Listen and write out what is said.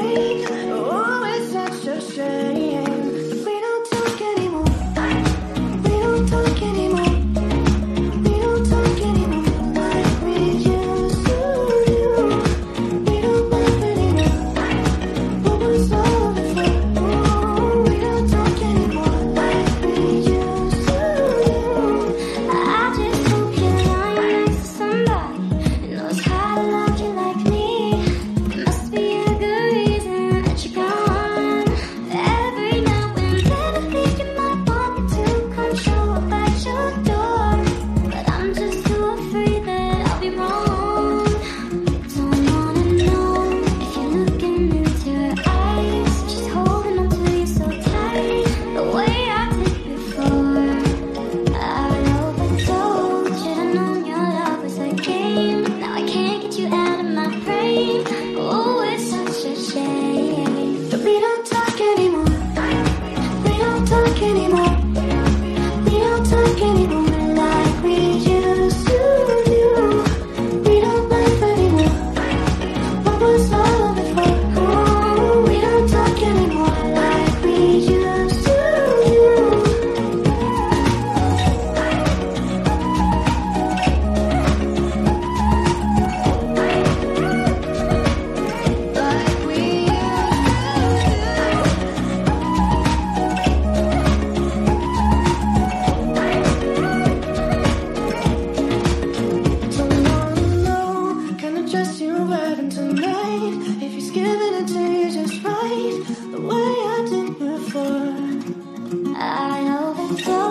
free. 時にも happen tonight if he's giving it to you just right, the way I did before. I know that.